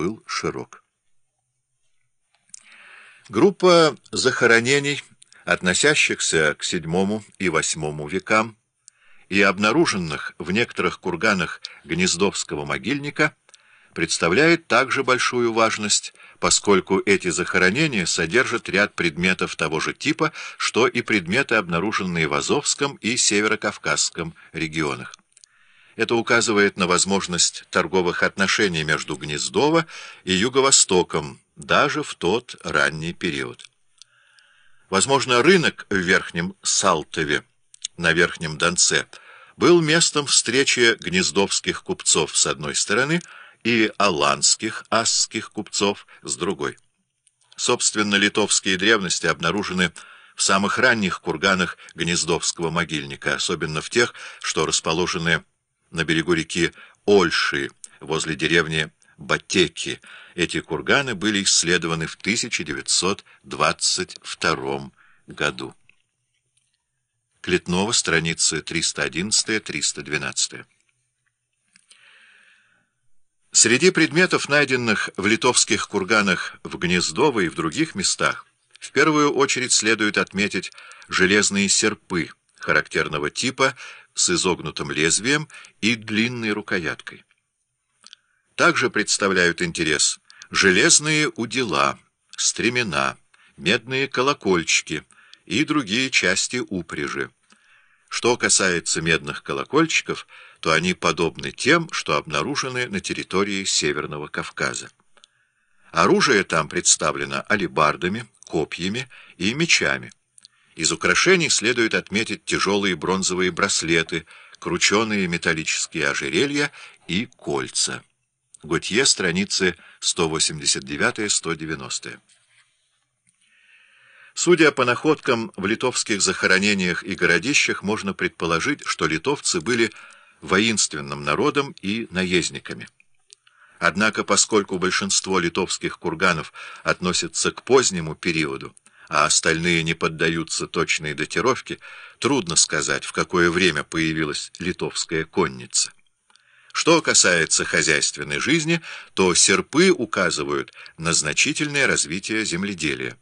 был широк. Группа захоронений, относящихся к VII и VIII векам и обнаруженных в некоторых курганах Гнездовского могильника, представляет также большую важность, поскольку эти захоронения содержат ряд предметов того же типа, что и предметы, обнаруженные в Азовском и Северокавказском регионах. Это указывает на возможность торговых отношений между Гнездово и Юго-Востоком, даже в тот ранний период. Возможно, рынок в Верхнем Салтове, на Верхнем Донце, был местом встречи гнездовских купцов с одной стороны и аланских, асских купцов с другой. Собственно, литовские древности обнаружены в самых ранних курганах Гнездовского могильника, особенно в тех, что расположены на берегу реки Ольши, возле деревни Батеки. Эти курганы были исследованы в 1922 году. Клетнова, страницы 311-312. Среди предметов, найденных в литовских курганах в Гнездово и в других местах, в первую очередь следует отметить железные серпы характерного типа с изогнутым лезвием и длинной рукояткой. Также представляют интерес железные удила, стремена, медные колокольчики и другие части упряжи. Что касается медных колокольчиков, то они подобны тем, что обнаружены на территории Северного Кавказа. Оружие там представлено алебардами, копьями и мечами. Из украшений следует отметить тяжелые бронзовые браслеты, крученые металлические ожерелья и кольца. Готье, страницы 189-190. Судя по находкам в литовских захоронениях и городищах, можно предположить, что литовцы были воинственным народом и наездниками. Однако, поскольку большинство литовских курганов относятся к позднему периоду, а остальные не поддаются точной датировке, трудно сказать, в какое время появилась литовская конница. Что касается хозяйственной жизни, то серпы указывают на значительное развитие земледелия.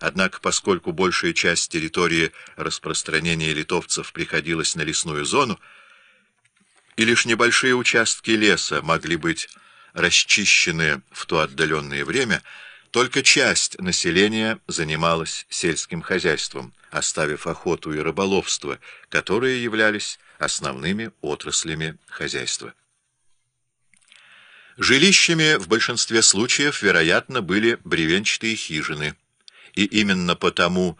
Однако, поскольку большая часть территории распространения литовцев приходилась на лесную зону, и лишь небольшие участки леса могли быть расчищены в то отдаленное время, только часть населения занималась сельским хозяйством, оставив охоту и рыболовство, которые являлись основными отраслями хозяйства. Жилищами в большинстве случаев, вероятно, были бревенчатые хижины, и именно потому,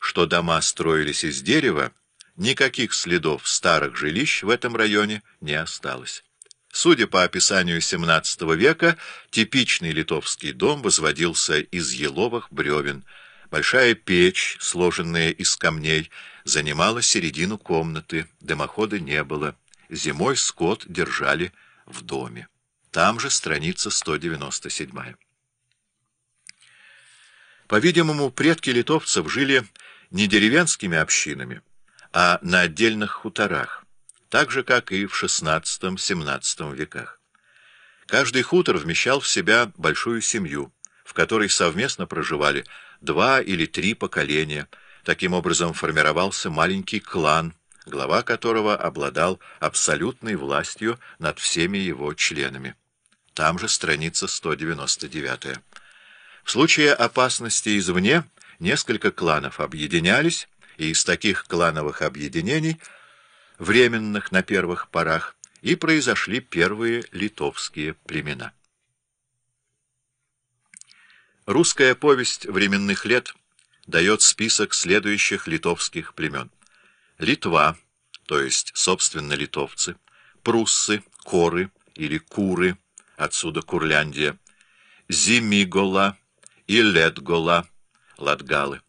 что дома строились из дерева, никаких следов старых жилищ в этом районе не осталось. Судя по описанию XVII века, типичный литовский дом возводился из еловых бревен. Большая печь, сложенная из камней, занимала середину комнаты, дымохода не было. Зимой скот держали в доме. Там же страница 197. По-видимому, предки литовцев жили не деревенскими общинами, а на отдельных хуторах, так же, как и в XVI-XVII веках. Каждый хутор вмещал в себя большую семью, в которой совместно проживали два или три поколения. Таким образом формировался маленький клан, глава которого обладал абсолютной властью над всеми его членами. Там же страница 199. В случае опасности извне несколько кланов объединялись, и из таких клановых объединений, временных на первых порах, и произошли первые литовские племена. Русская повесть временных лет дает список следующих литовских племен. Литва, то есть, собственно, литовцы, пруссы, коры или куры, отсюда Курляндия, Зимигола и Летгола, латгалы.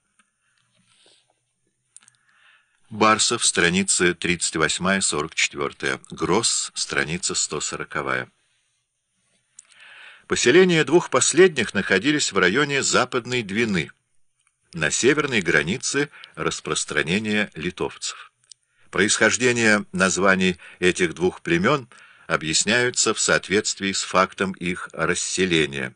Барсов, страница 38-44. Гросс, страница 140. Поселения двух последних находились в районе Западной Двины, на северной границе распространения литовцев. Происхождение названий этих двух племен объясняются в соответствии с фактом их расселения.